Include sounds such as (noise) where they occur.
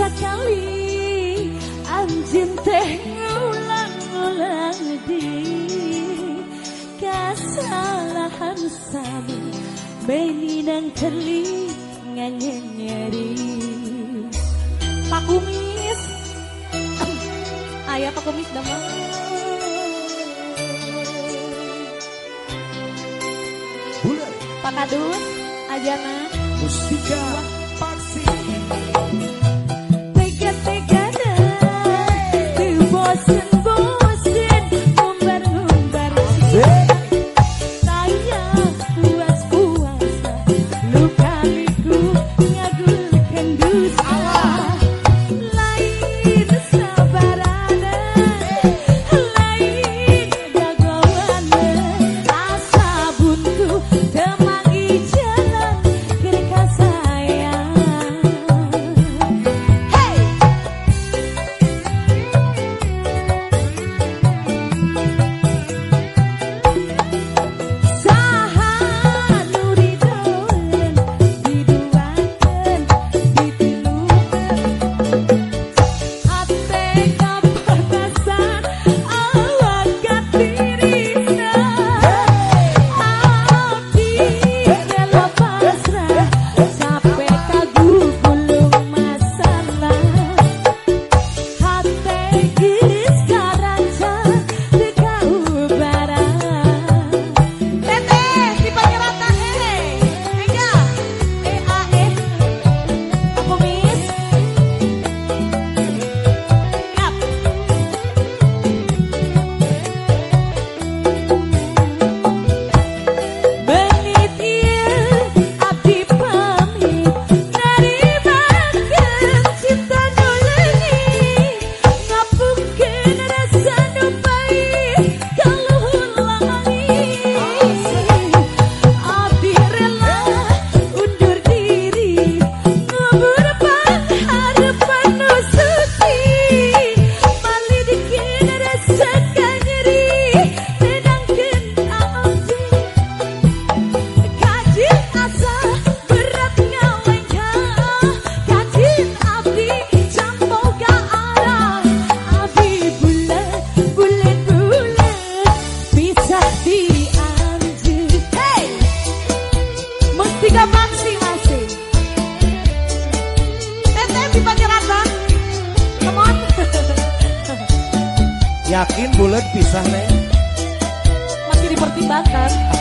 sekali anjing teh ngulang-ngulang di kesalahan sami. Beni meninang telinga nyeri Pak Kumis. (clears throat) Ayah Pak Kumis damang Pak Kadus Ajana Mustika. look yakin bulat pisah neng? Masih dipertimbangkan.